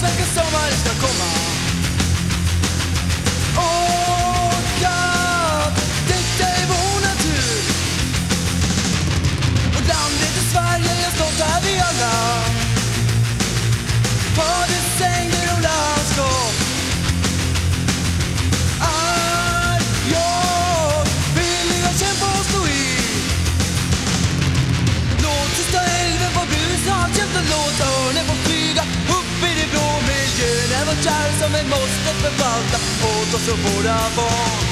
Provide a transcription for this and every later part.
Zweck ist mal, ist der Kummer. Förvalta åt oss och våra barn.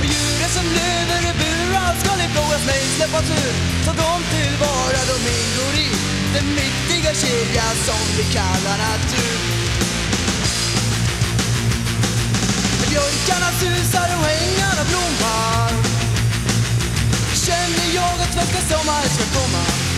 Och djuren som lever i burar ska det frågas mig släppas ut. Ta dem tillvara, de ingår i den mäktiga kedja som vi kallar natur. Björkarna susar och ängarna blommar. Känner jag att svenska sommar ska komma.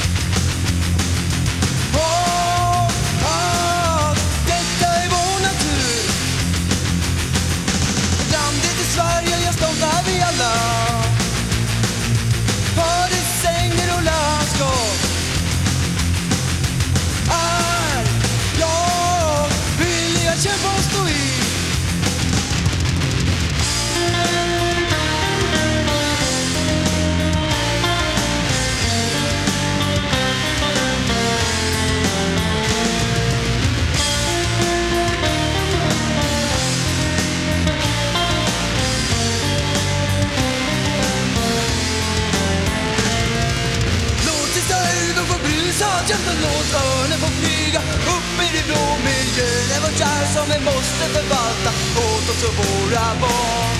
Brusa, kämpa låt örnen få flyga upp i det blå miljön är vårt arv som vi måste förvalta åt oss och våra barn.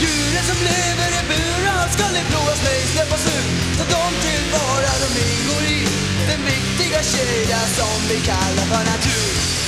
Djuren som lever i burar ska i blåa mig släppas ut, ta dem tillvara, de ingår i den viktiga kedja som vi kallar för natur.